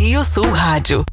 Rio Sul Rádio.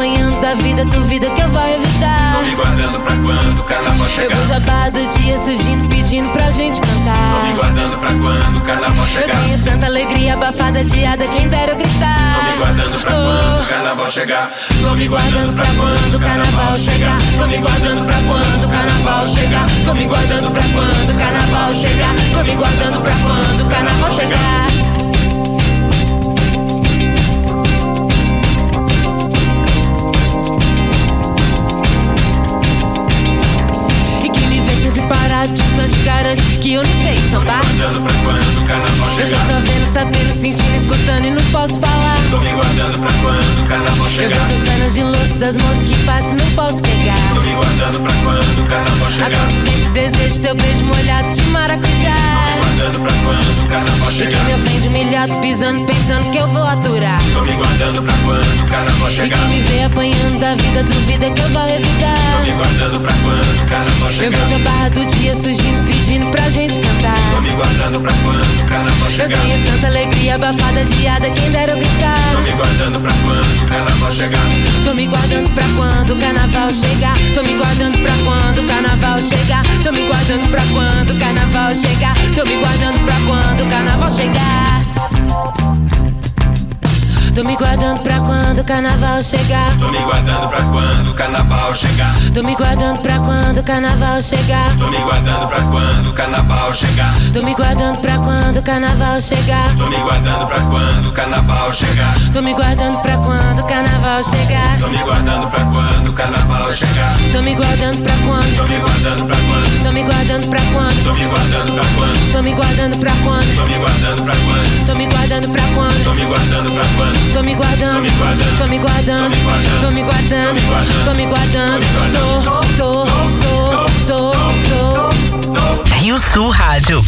acompanhando da vida, duvida que eu vou evitar. Tô me guardando pra quando o carnaval chegar. Eu vou jabá do dia surgindo, pedindo pra gente cantar. Tô me guardando pra quando o carnaval chegar. Eu tenho tanta alegria abafada, diada, quem dera eu gritar. Tô me guardando pra oh. quando o carnaval chegar. Tô me guardando pra quando o carnaval chegar. Tô me guardando pra quando o carnaval chegar. Tô me guardando pra quando o carnaval chegar. Tô me guardando pra quando o carnaval chegar. saudade bastante, garanto que eu não sei sambar. Tô tá? pra quando o carnaval chegar. Eu tô só vendo, sabendo, sentindo, escutando e não posso falar. Tô me guardando pra quando o carnaval chegar. Eu vejo as pernas de louça das moças que passam e não posso pegar. Tô me guardando pra quando o carnaval chegar. Há quanto tempo desejo teu beijo molhado de maracujá. Tô me guardando pra quando o carnaval chegar. E quem me ofende humilhado, pisando, pensando que eu vou aturar. Tô me guardando pra quando o carnaval chegar. E quem me vê apanhando da vida, duvida que eu vou revidar. Tô me guardando pra quando o carnaval chegar. Eu vejo a barra do dia suja pedindo, pedindo pra gente cantar. Tô me guardando pra quando o carnaval chegar. Eu tenho tanta alegria abafada, geada, quem dera eu gritar. Tô me guardando pra quando o carnaval chegar. Tô me guardando pra quando o carnaval chegar. Tô me guardando pra quando o carnaval chegar. Tô me guardando pra quando o carnaval chegar. Tô me guardando pra quando o carnaval chegar. Tô me guardando pra quando o carnaval chegar. Tô me guardando pra quando o carnaval chegar. Tô me guardando pra quando o carnaval chegar. Tô me guardando pra quando. Tô me guardando pra quando. Tô me guardando pra quando. Tô me guardando pra quando. Tô me guardando pra quando. Tô me guardando pra quando. Tô me guardando pra quando. Tô me guardando pra quando. Tô me guardando, tô me guardando, tô me guardando, tô me guardando, tô, tô me guardando, tô me guardando, tô me guardando, tô me guardando, tô, tô, tô, tô, tô. Rio Sul Rádio.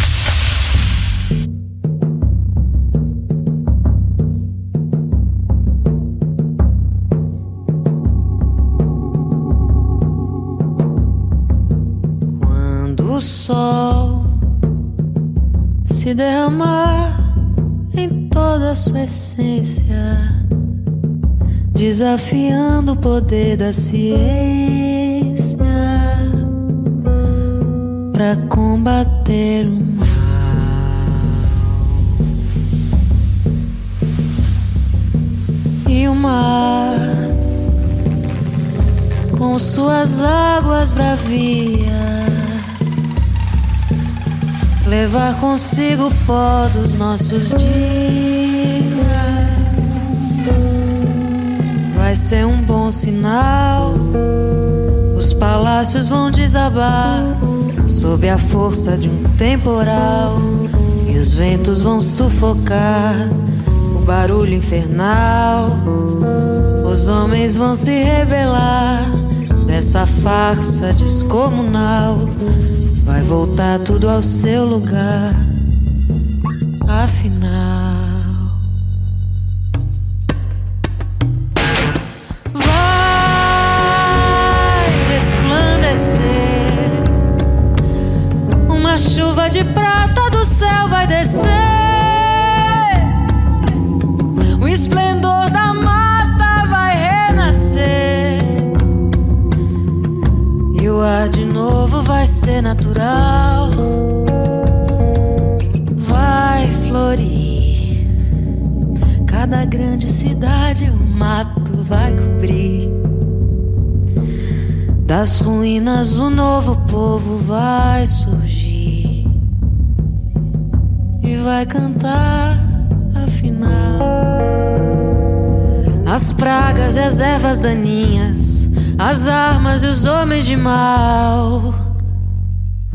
Quando o sol se derramar em toda a sua essência, desafiando o poder da ciência para combater o mal. E o mar, com suas águas bravias levar consigo o pó dos nossos dias. Vai ser um bom sinal. Os palácios vão desabar sob a força de um temporal e os ventos vão sufocar o barulho infernal. Os homens vão se rebelar dessa farsa descomunal. Vai voltar tudo ao seu lugar. Afinal, vai resplandecer. Uma chuva de prata do céu vai descer. O esplendor vai ser natural. Vai florir. Cada grande cidade o mato vai cobrir. Das ruínas o novo povo vai surgir. E vai cantar afinal. As pragas e as ervas daninhas, as armas e os homens de mal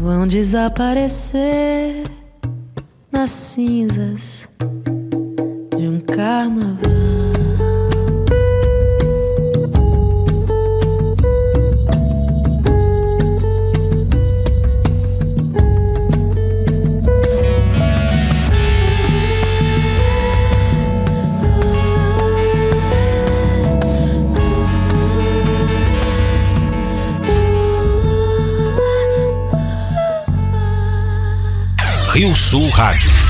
vão desaparecer nas cinzas de um carnaval. Rio Sul Rádio.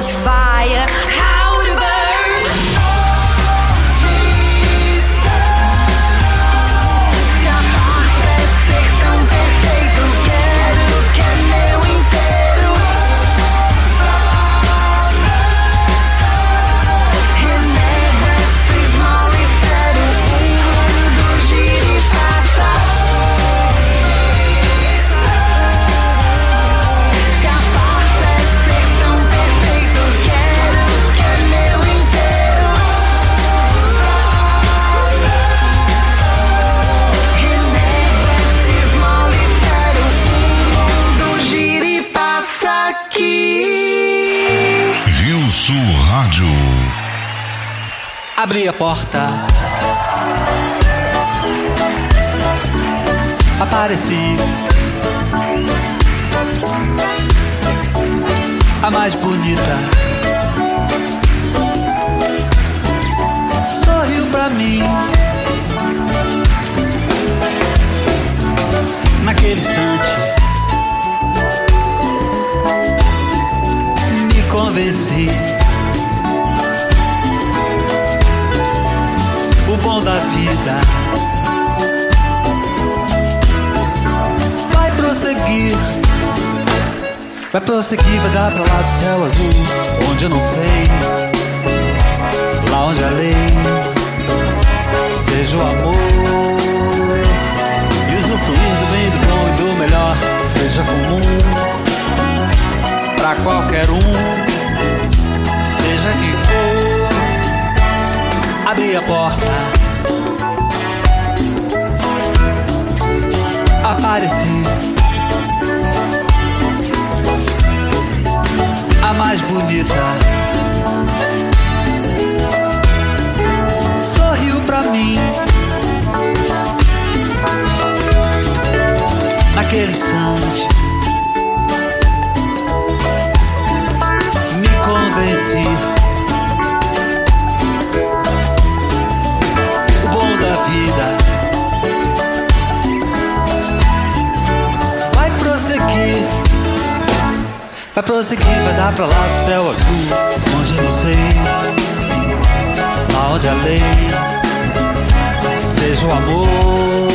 just fine. Abri a porta. Apareci. A mais bonita. Sorriu pra mim. Naquele instante. Me convenci. Da vida. Vai prosseguir, vai prosseguir, vai dar pra lá do céu azul, onde eu não sei, lá onde a lei seja o amor. E usufruir do bem, do bom e do melhor, seja comum. Pra qualquer um, seja quem for. Abri a porta. Apareci. A mais bonita. Sorriu pra mim. Naquele instante. Vai prosseguir, vai dar pra lá do céu azul, onde não sei, lá onde a lei seja o amor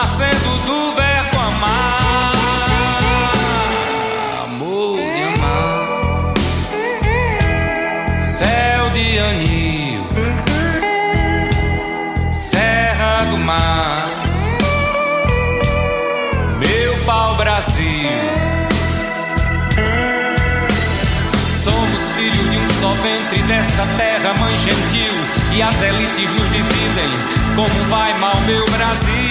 nascendo do verbo amar, amor de amar, céu de anil, serra do mar, meu pau Brasil. Somos filhos de um só ventre dessa terra, mãe gentil, e as elites nos dividem. Como vai mal meu Brasil?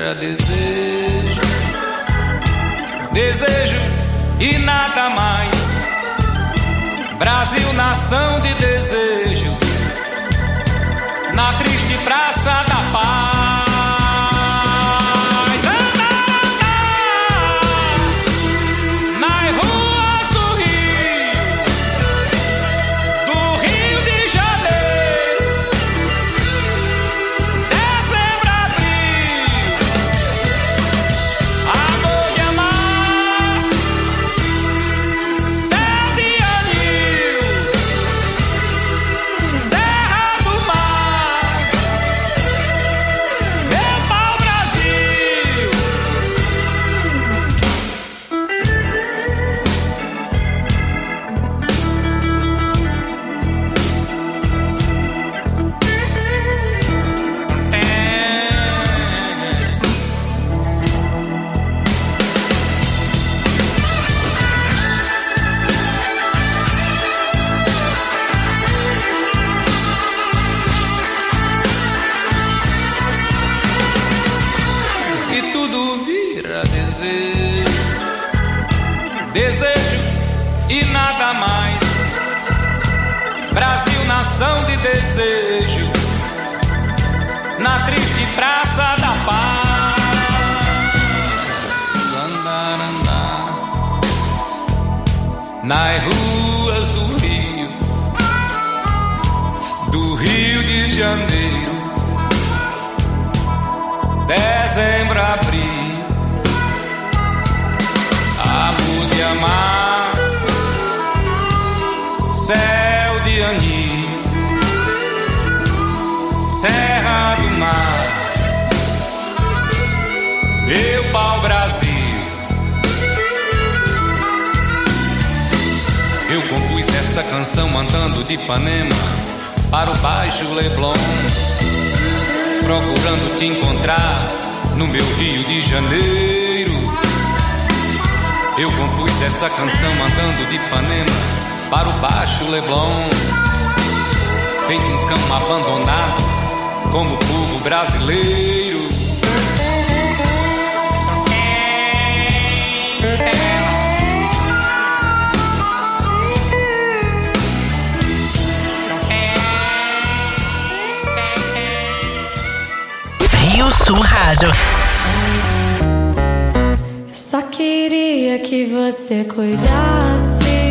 era desejo, desejo e nada mais. Brasil, nação de desejos, na triste praça da paz. nas ruas do Rio, do Rio de Janeiro, dezembro, abril, amor de amar, céu de anil, serra do mar, meu pau Brasil. Eu compus essa canção andando de Ipanema para o Baixo Leblon, procurando te encontrar no meu Rio de Janeiro. Eu compus essa canção andando de Ipanema para o Baixo Leblon, feito um cão abandonado como o povo brasileiro. Sul Rádio. Eu só queria que você cuidasse.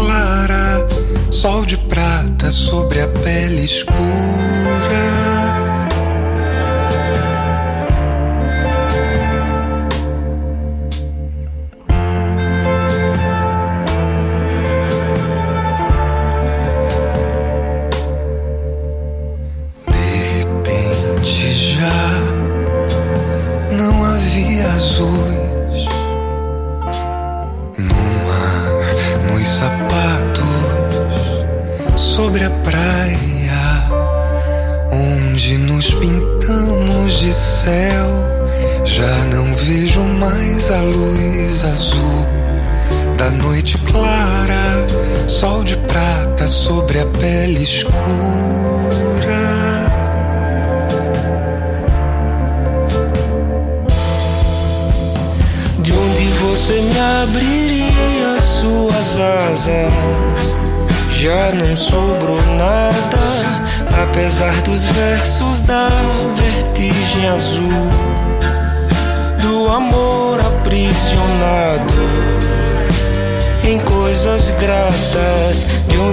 clara, sol de prata sobre a pele escura.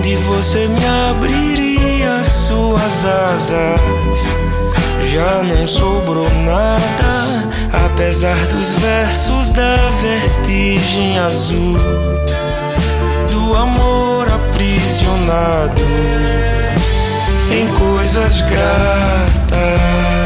Se você me abriria suas asas. Já não sobrou nada, apesar dos versos da vertigem azul do amor aprisionado em coisas gratas.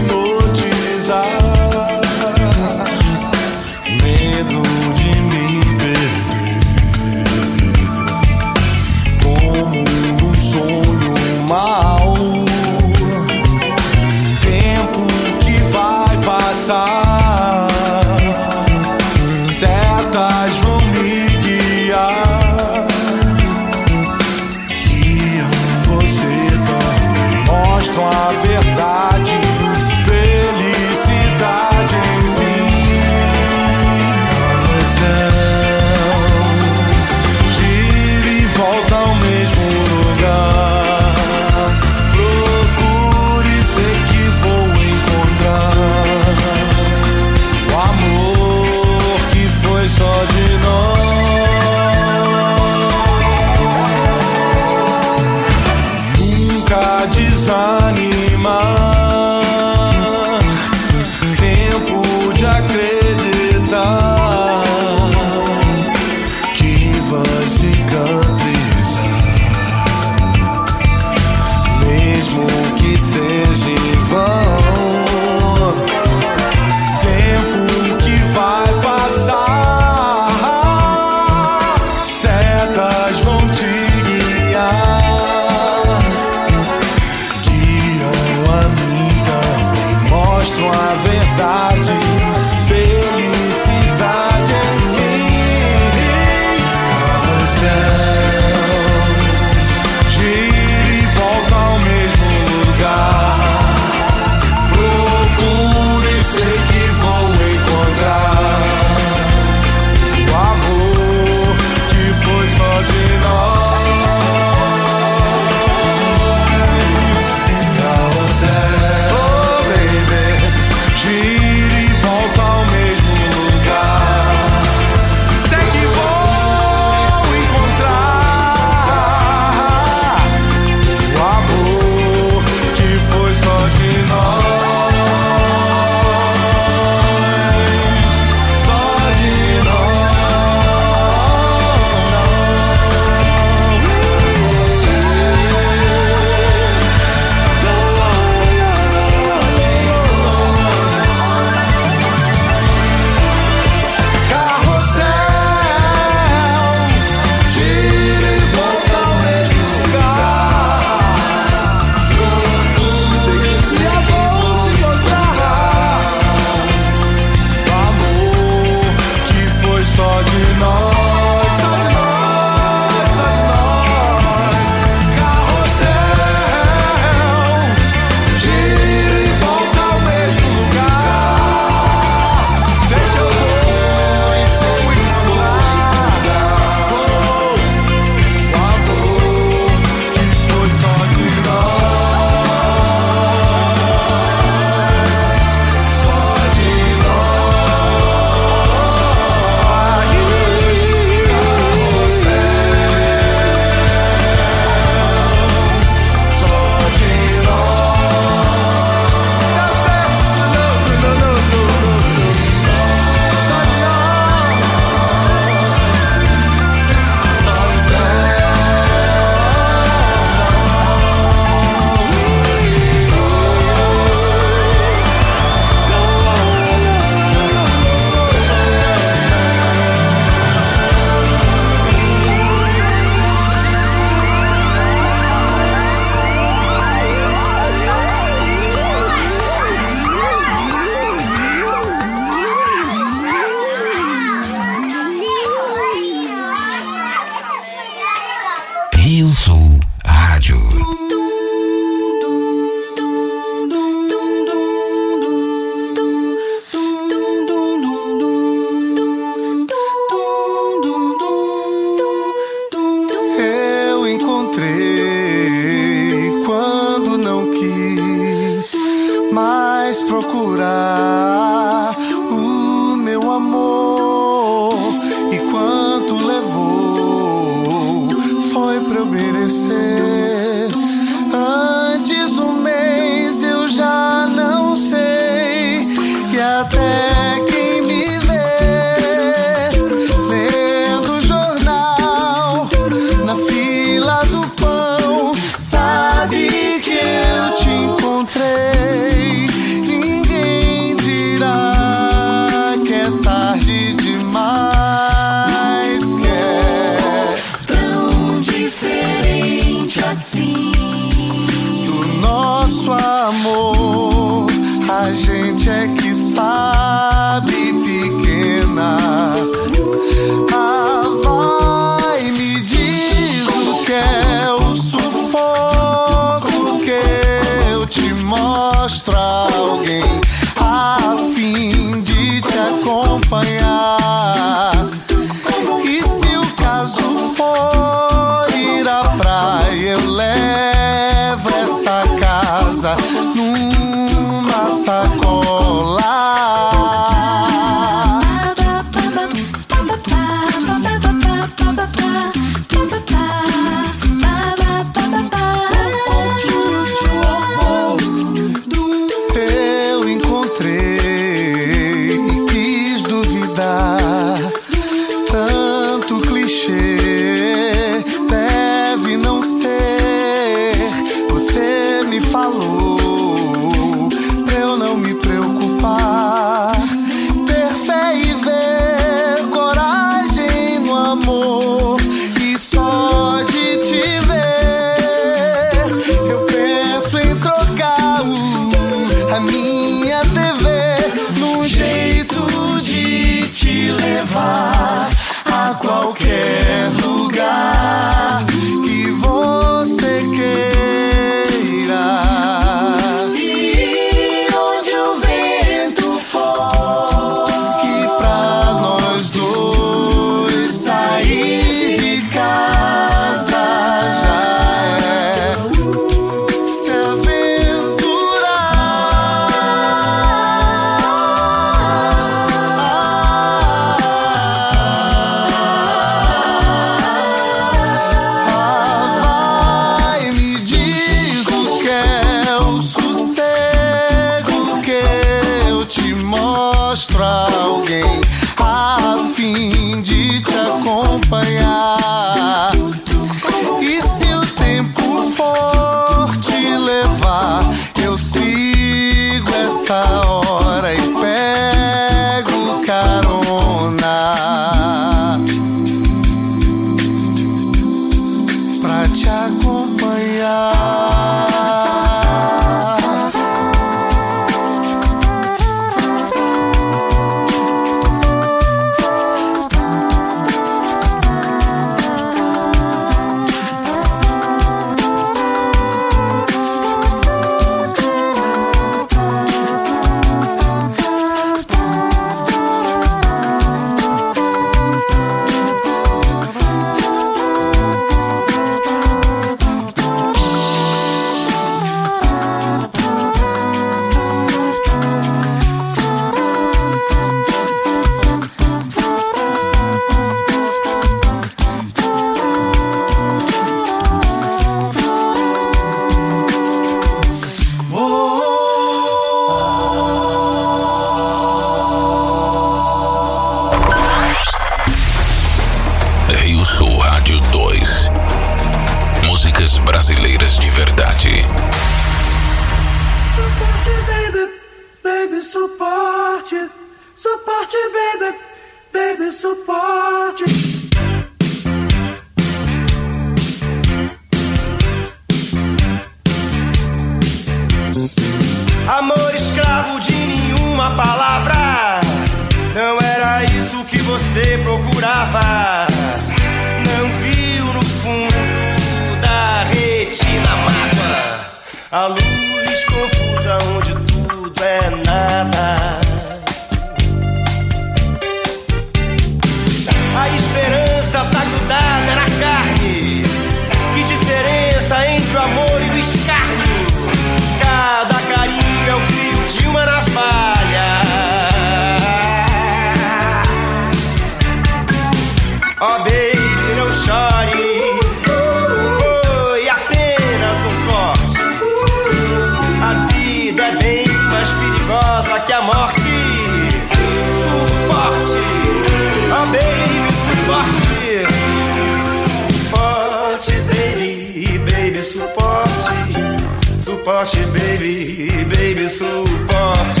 Baby, baby, suporte.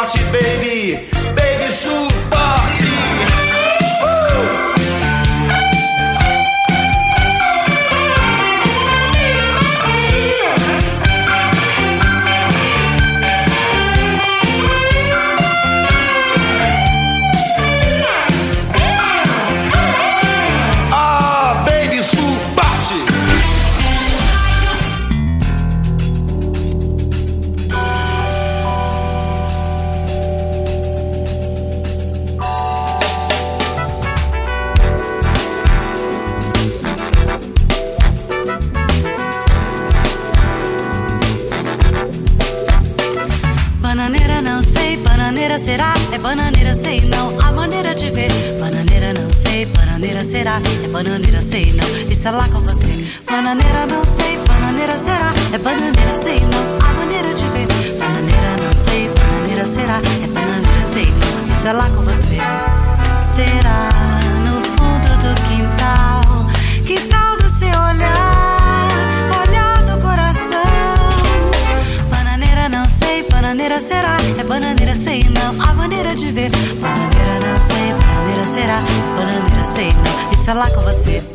Baby, baby, bananeira será, é bananeira sei não, isso é lá com você. Bananeira não sei, bananeira será, é bananeira sei não, a maneira de ver. Bananeira não sei, bananeira será, é bananeira sei não, isso é lá com você. Será no fundo do quintal, que tal do seu olhar, olhar do coração. Bananeira não sei, bananeira será, é bananeira sei não, a maneira de ver. Bananeira sei, bananeira será, bananeira sei não, isso é lá com você.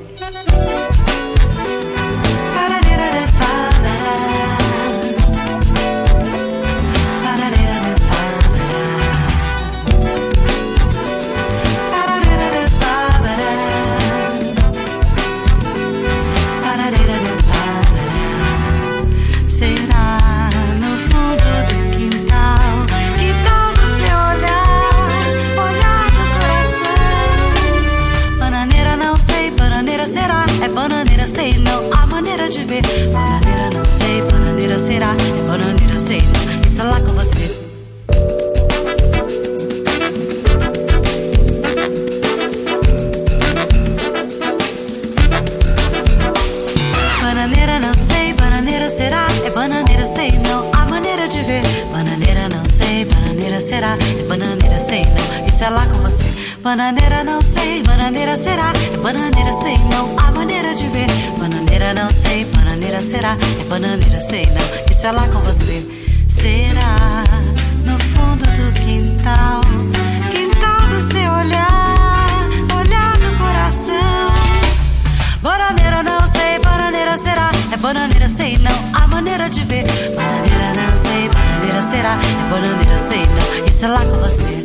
delícia lá com você. Bananeira não sei, bananeira será. É bananeira sei, não a maneira de ver. Bananeira não sei, bananeira será. É bananeira sei, não. Isso é lá com você. Será no fundo do quintal, quintal do seu olhar, olhar no coração. Bananeira não sei, bananeira será. É bananeira sei, não a maneira de ver. Bananeira não sei, bananeira será. É bananeira sei, não. Isso é lá com você.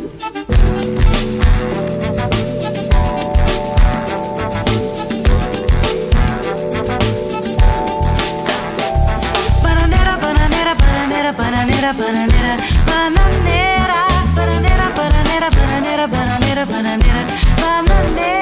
bananera, bananera, bananera, bananera, bananera, bananera, bananera, bananera.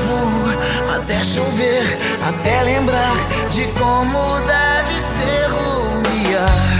tempo até chover, até lembrar de como deve ser lumiar.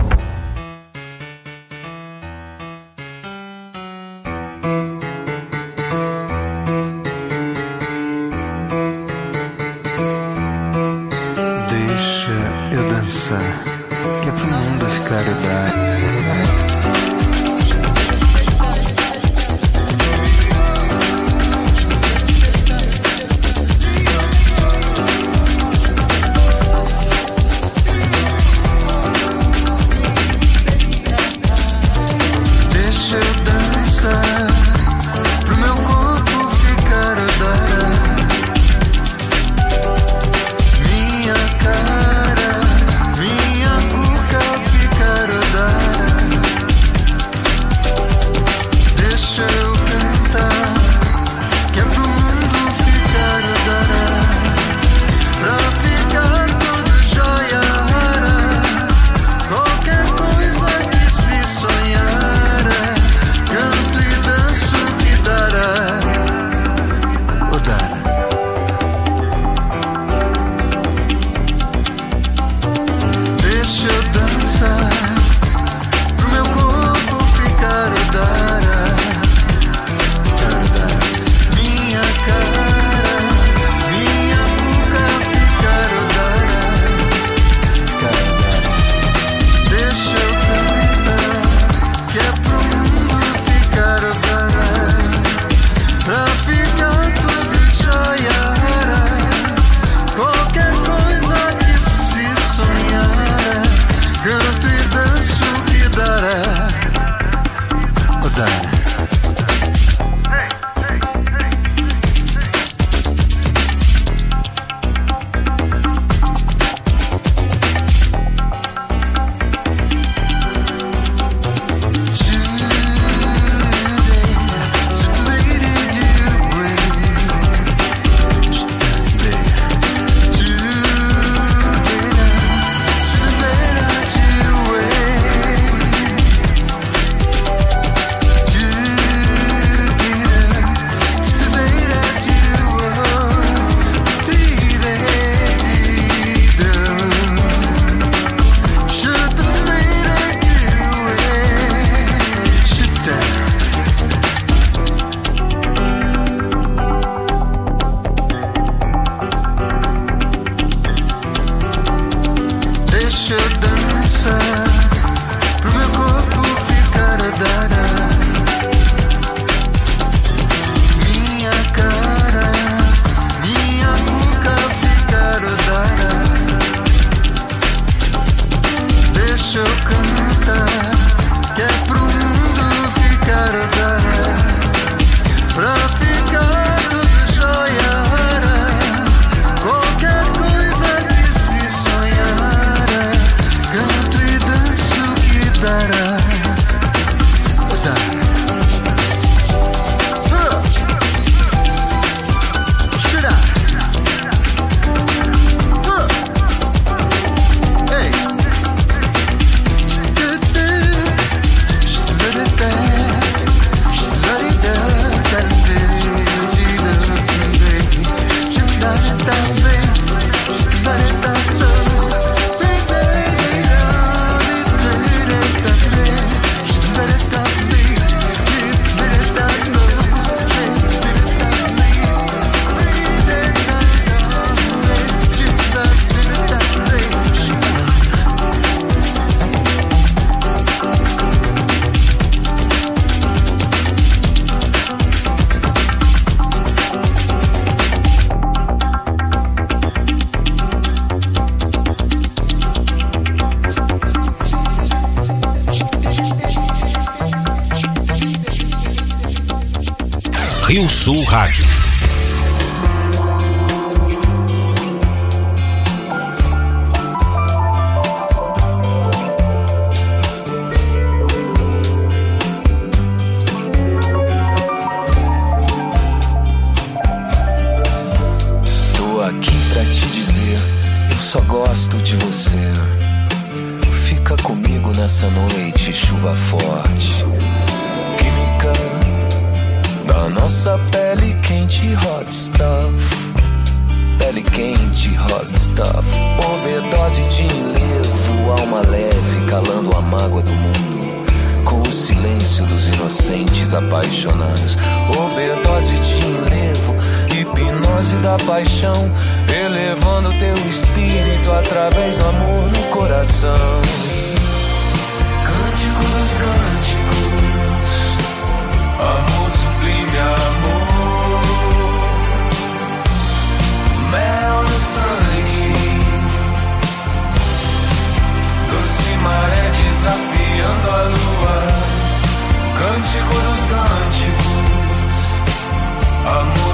Amor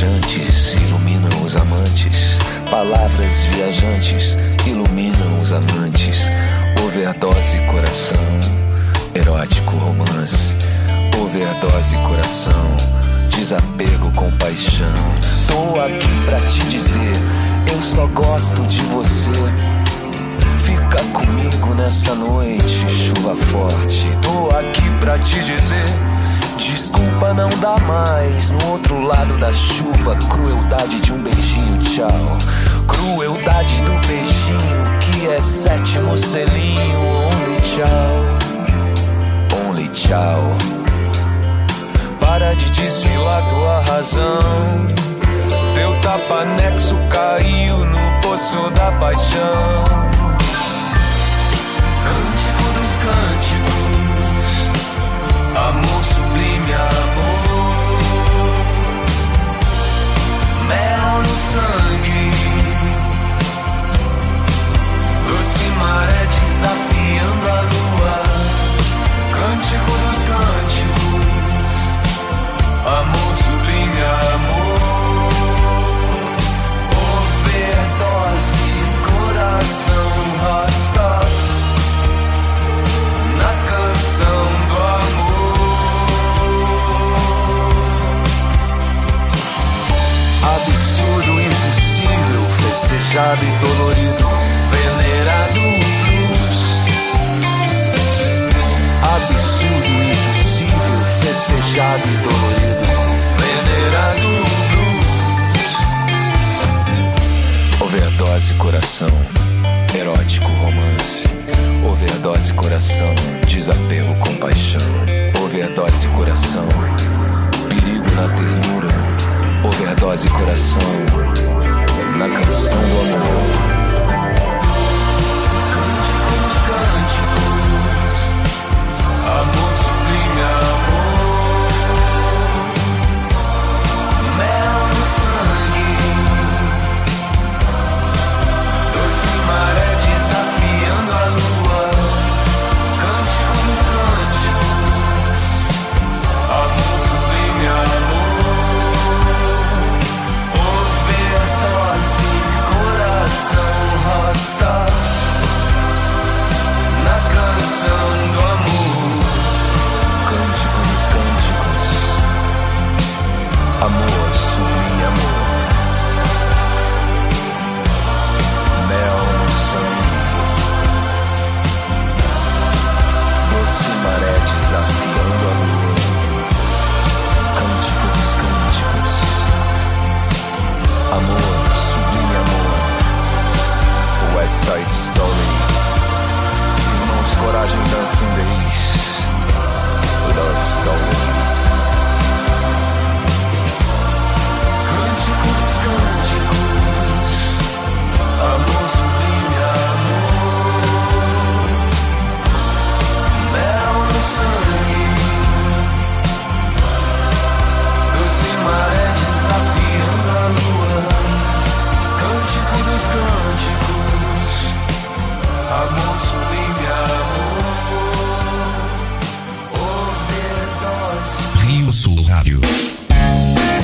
viajantes iluminam os amantes, palavras viajantes iluminam os amantes. Overdose coração, erótico romance. Overdose coração, desapego com paixão. Tô aqui pra te dizer, eu só gosto de você. Fica comigo nessa noite, chuva forte. Tô aqui pra te dizer. Desculpa, não dá mais. No outro lado da chuva, crueldade de um beijinho, tchau. Crueldade do beijinho, que é sétimo selinho. Only tchau. Only tchau. Para de desfilar tua razão. Teu tapanexo caiu no poço da paixão. sangue. Doce maré desafiando a lua. Cântico dos cânticos. Amor sublime, amor. Overdose, coração rasta. Na canção do amor. absurdo Festejado e dolorido, venerado luz. Absurdo, impossível, festejado e dolorido, venerado luz. Overdose, coração, erótico romance. Overdose, coração, desapego, compaixão. Overdose, coração, perigo na ternura. Overdose, coração. на красном луну. from the east. Love stolen.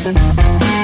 Música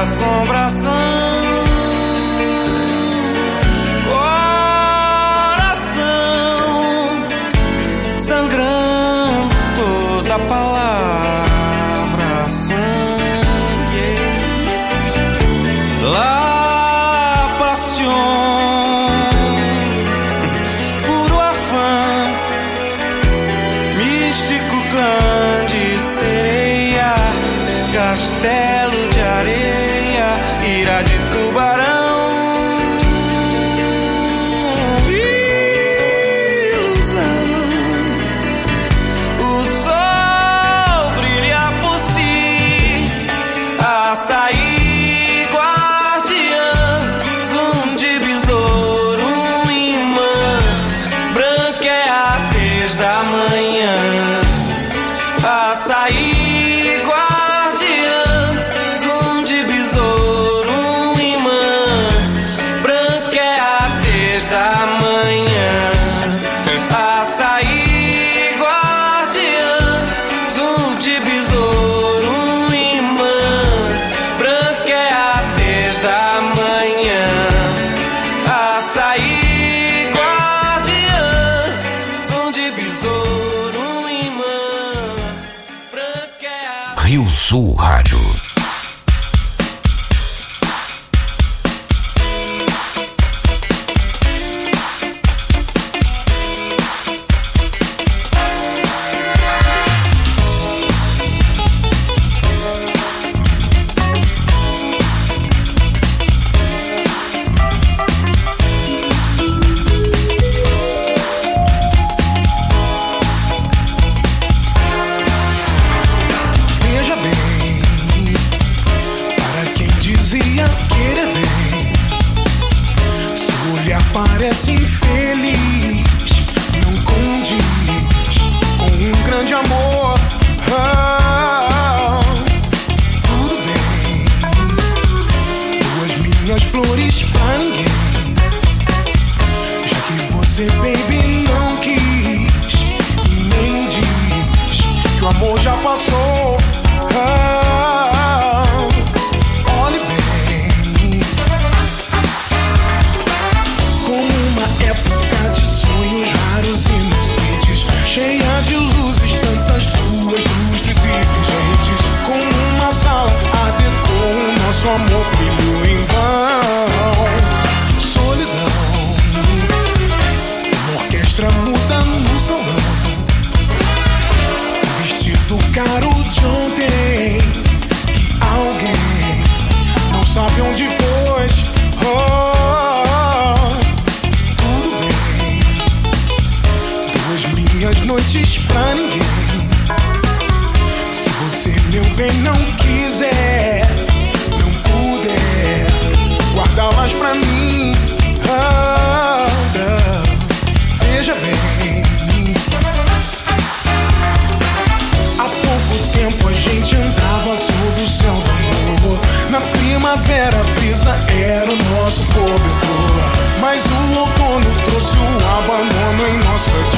assombração. andava sob o céu do amor. Na primavera brisa era o nosso cobertor, mas o outono trouxe o abandono em nossa vida.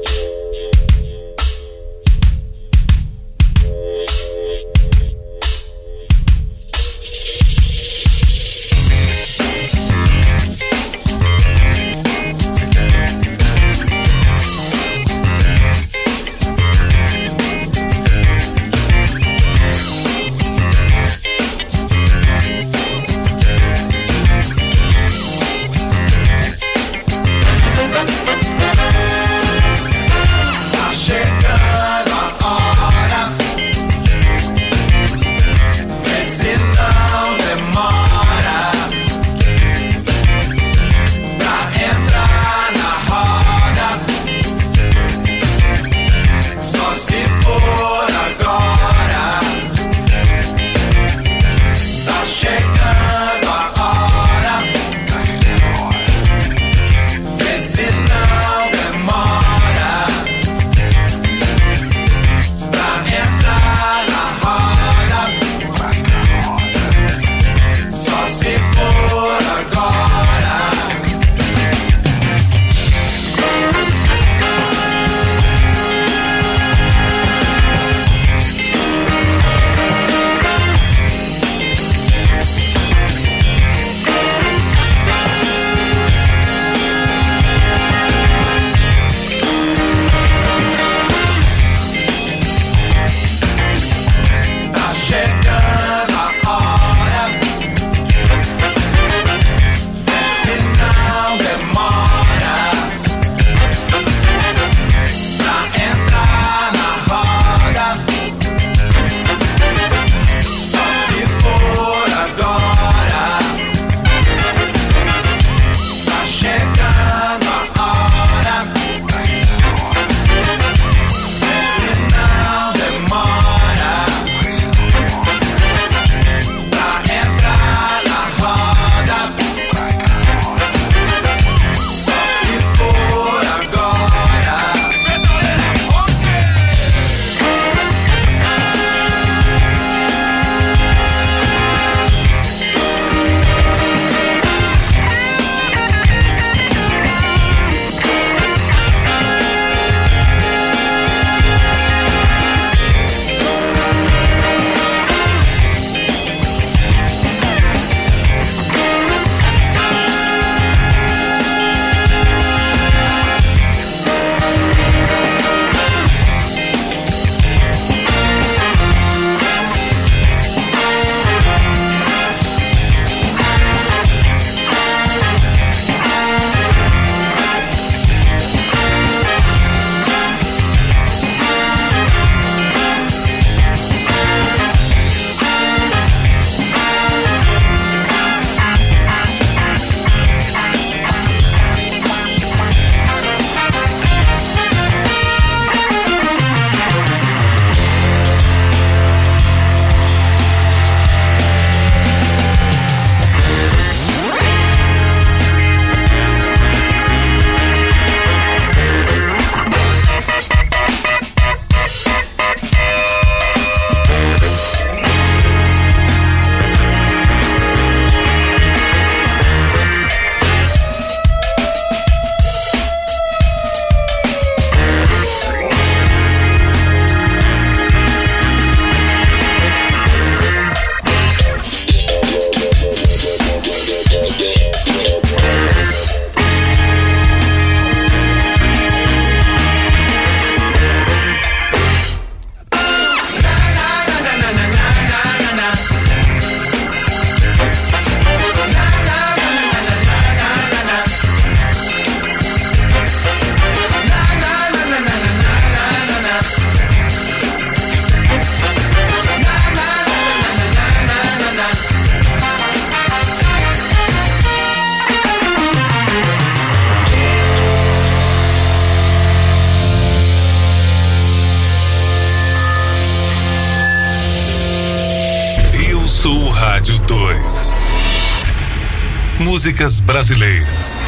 músicas brasileiras.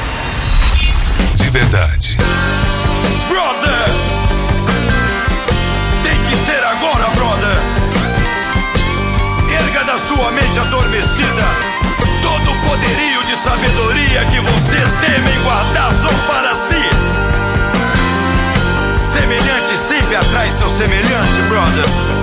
De verdade. Brother! Tem que ser agora, brother! Erga da sua mente adormecida todo o poderio de sabedoria que você teme guardar só para si. Semelhante sempre atrai seu semelhante, brother.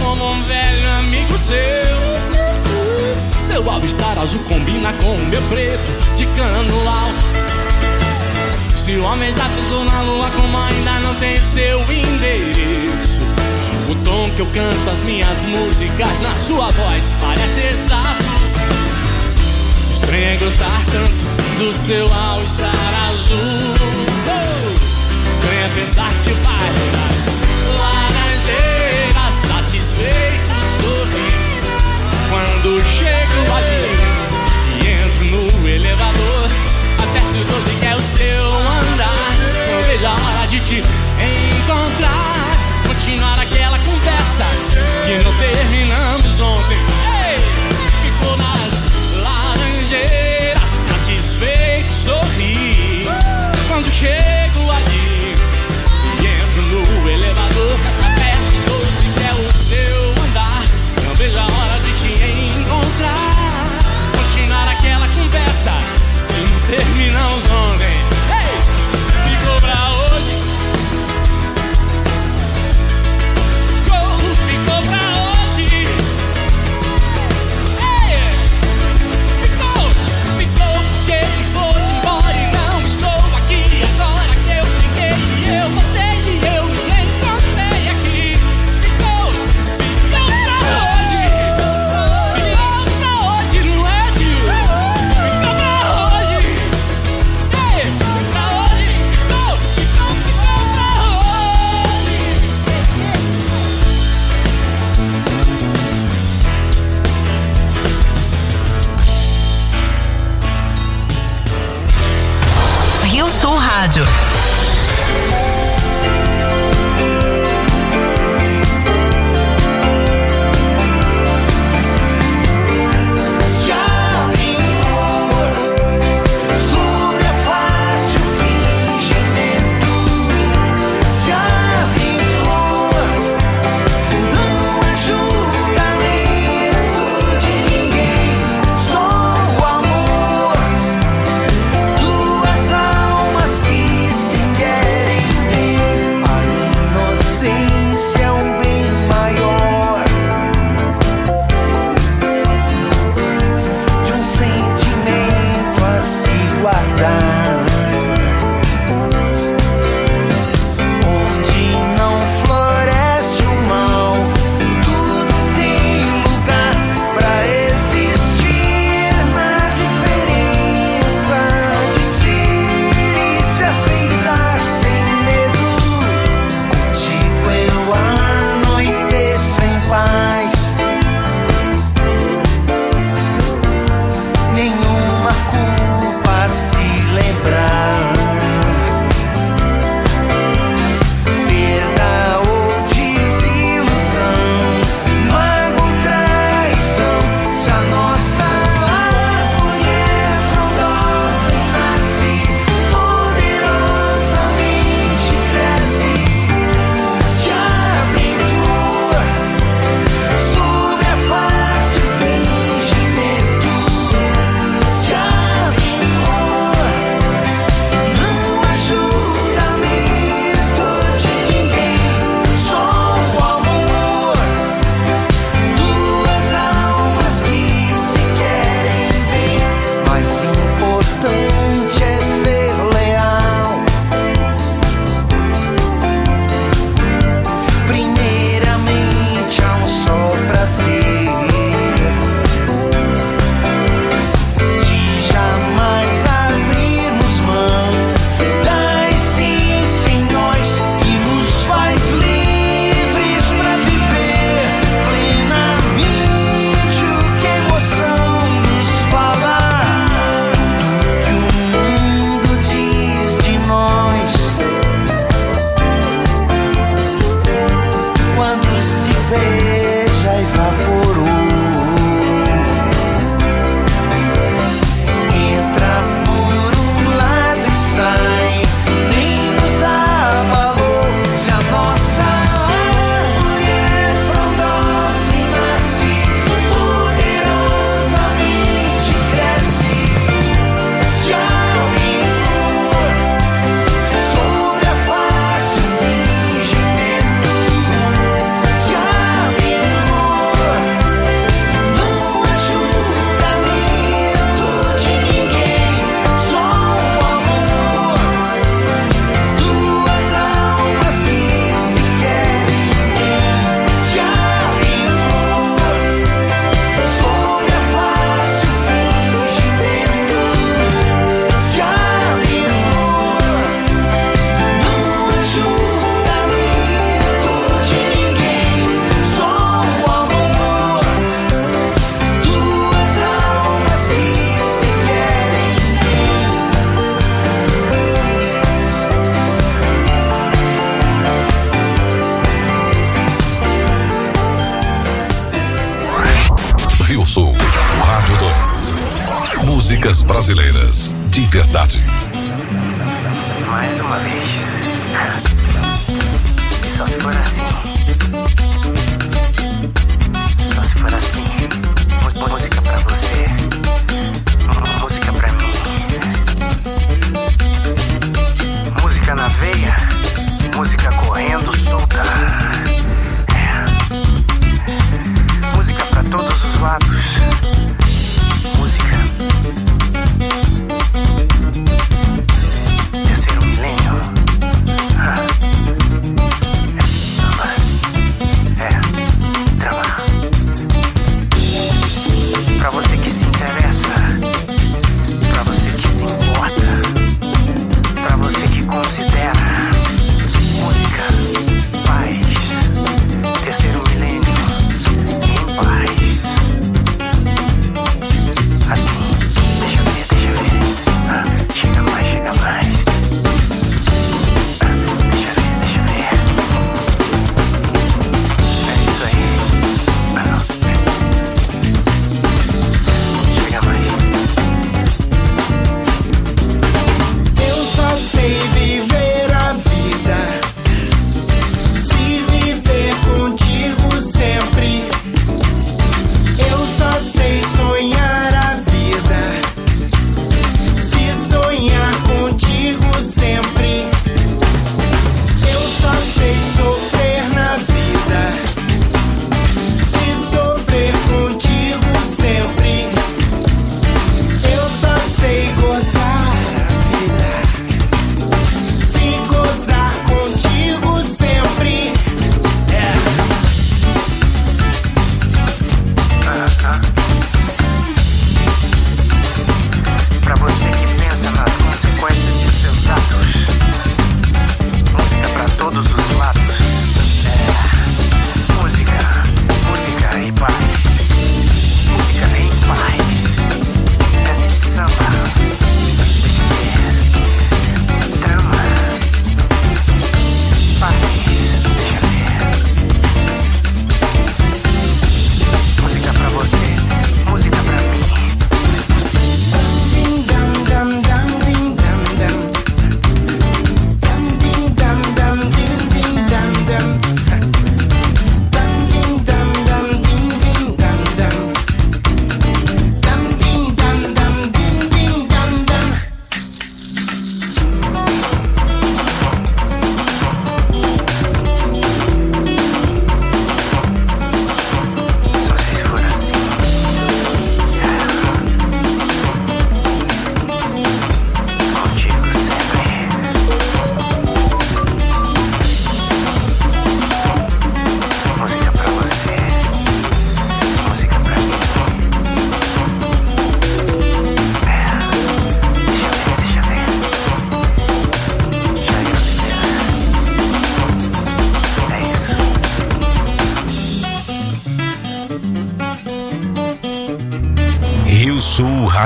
Como um velho amigo seu. Seu all-star azul combina com o meu preto de cano alto. Se o homem tá tudo na lua, como ainda não tem seu endereço? O tom que eu canto as minhas músicas na sua voz parece exato. Estranho é gostar tanto do seu all-star azul. Estranho é pensar que o bairro satisfeito sorri quando chego ali e entro no elevador. Aperto 12 que é o seu andar. Não vejo a hora de te encontrar. Continuar aquela conversa que não terminamos ontem. Ficou nas laranjeiras, satisfeito, sorri. Quando chego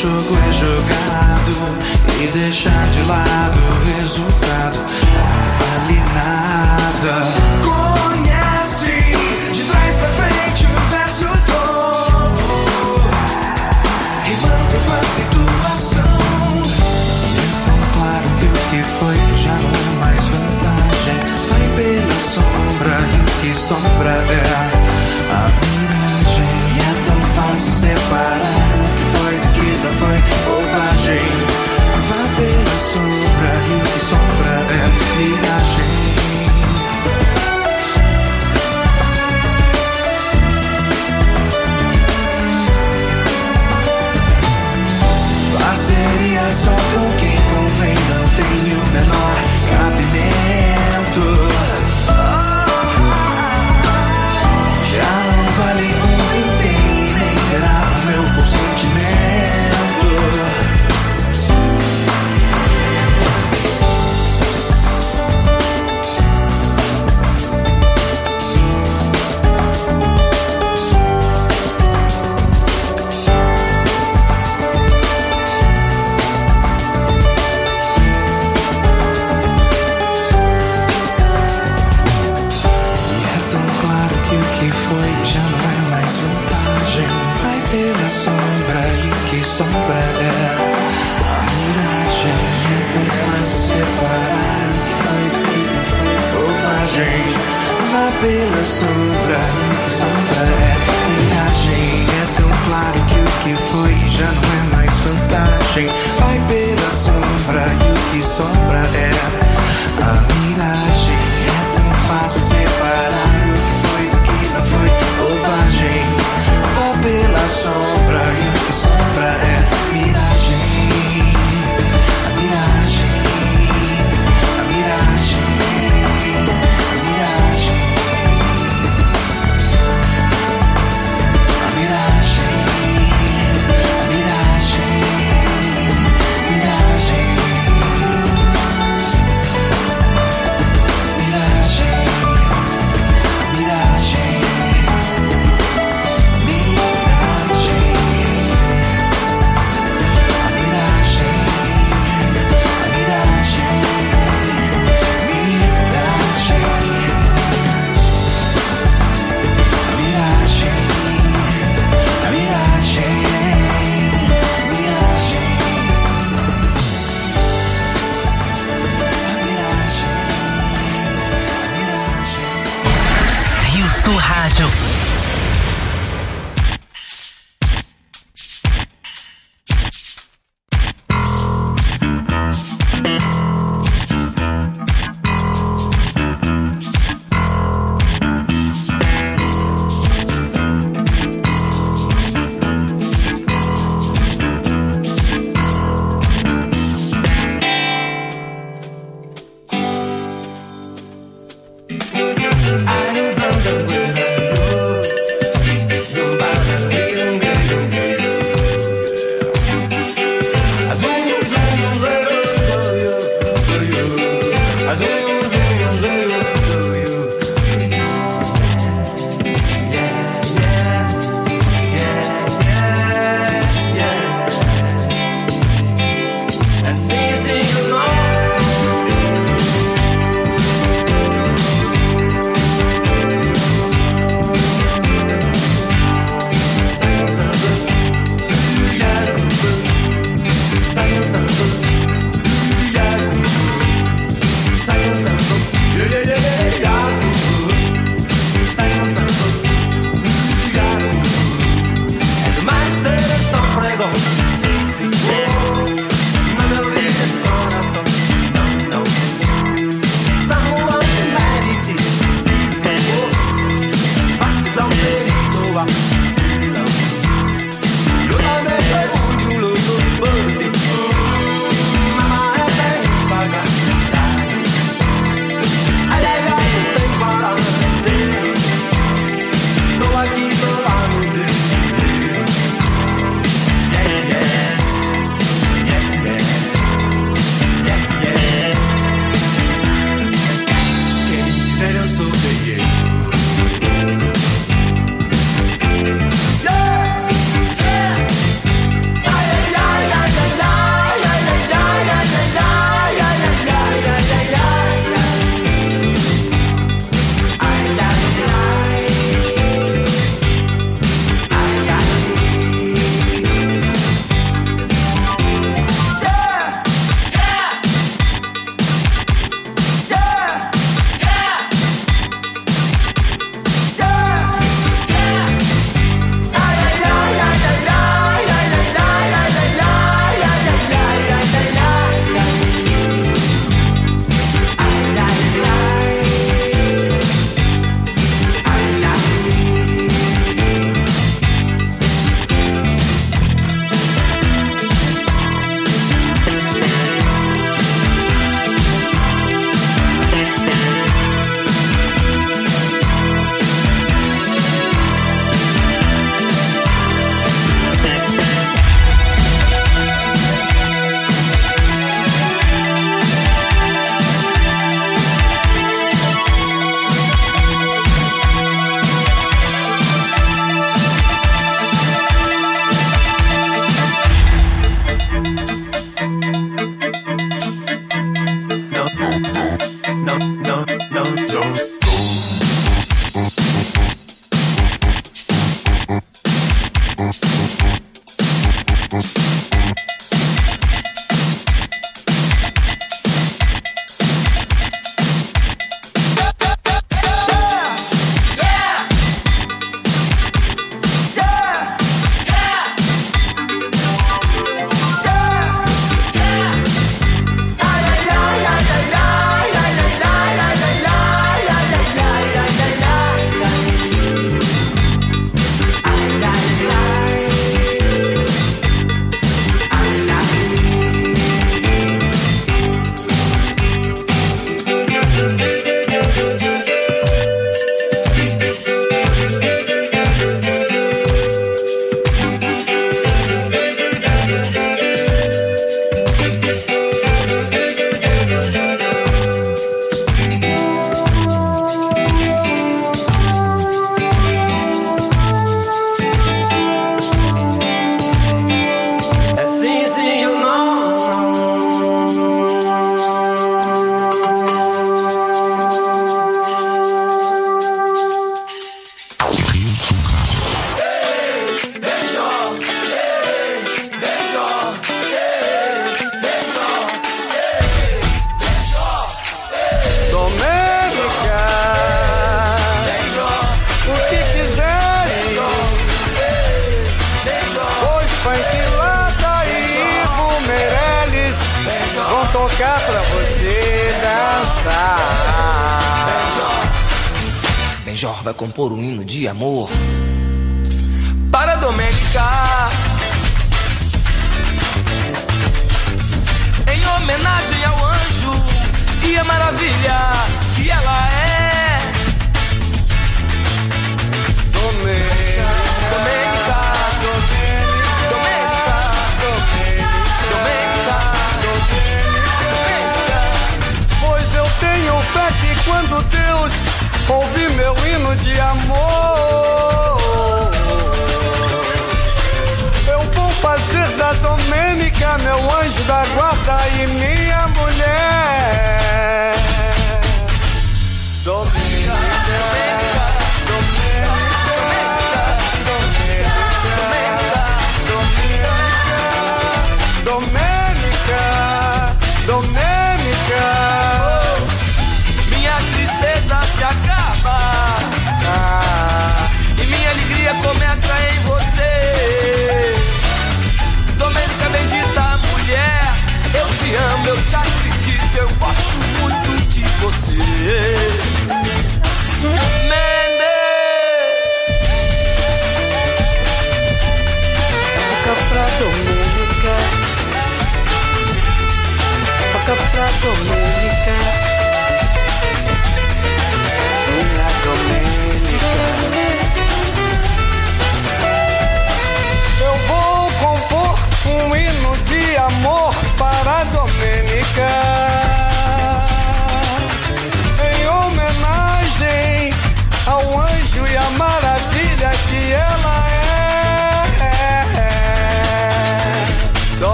jogo é jogado e deixar de lado o resultado não vale nada. Conhece de trás pra frente o verso todo, rimando com a situação. Então, claro que o que foi já não é mais vantagem. Vai pela sombra e o que sobra é.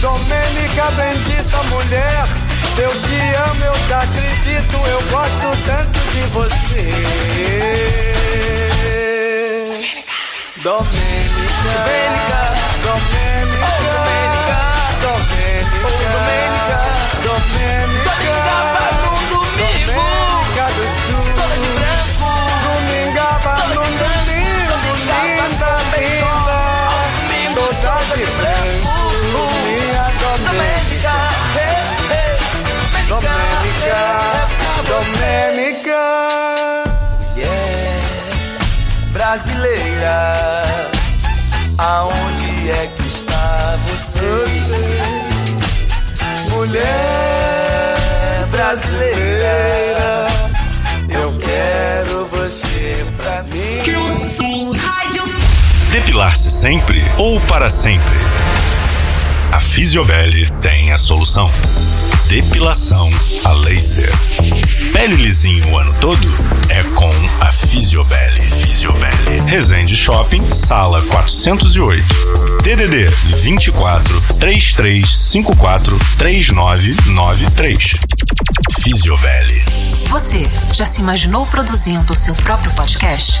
Domênica bendita mulher, eu te amo, eu te acredito, eu gosto tanto de você. Domênica, Domênica, Domênica, Domênica, Domênica, Domênica, Domênica, Domênica, Domênica, Domênica, Domênica, Domênica, Domênica Domênica, Domênica, Domênica, Domênica, Domênica, Domênica, Domênica. Domênica, mulher brasileira, aonde é que está você? Mulher brasileira, eu quero você pra mim. Depilar-se sempre ou para sempre? A Fisiobel tem a solução. Depilação a laser. Pele lisinho o ano todo? É com a Fisiobel. Fisiobel. Resende Shopping, sala 408. DDD 24 3354 3993. Fisiobel. Você já se imaginou produzindo o seu próprio podcast?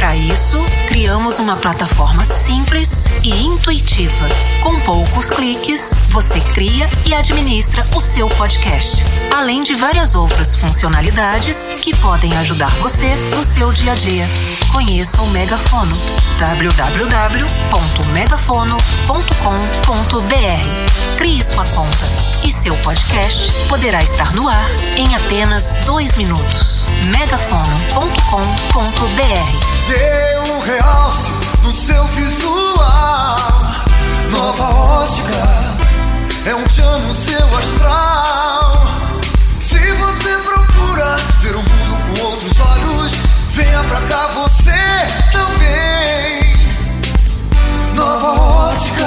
Para isso, criamos uma plataforma simples e intuitiva. Com poucos cliques, você cria e administra o seu podcast, além de várias outras funcionalidades que podem ajudar você no seu dia a dia. Conheça o Megafono www.megafono.com.br. Crie sua conta e seu podcast poderá estar no ar em apenas dois minutos. megafono.com.br Dê um realce no seu visual. Nova ótica é um tchan no seu astral. Se você procura ver o mundo com outros olhos, venha pra cá você também. Nova ótica,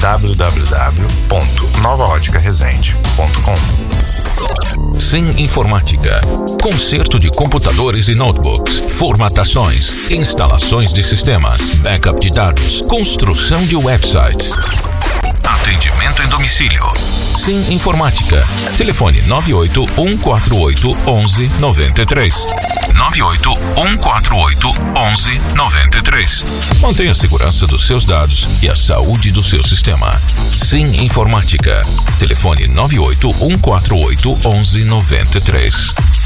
www.novaóticaresende.com Sim Informática. Conserto de computadores e notebooks, formatações, instalações de sistemas, backup de dados, construção de websites. Atendimento em domicílio. Sim Informática. Telefone 98 148 1193. 98 148 1193. Mantenha a segurança dos seus dados e a saúde do seu sistema. Sim Informática. Telefone 98 148 1193.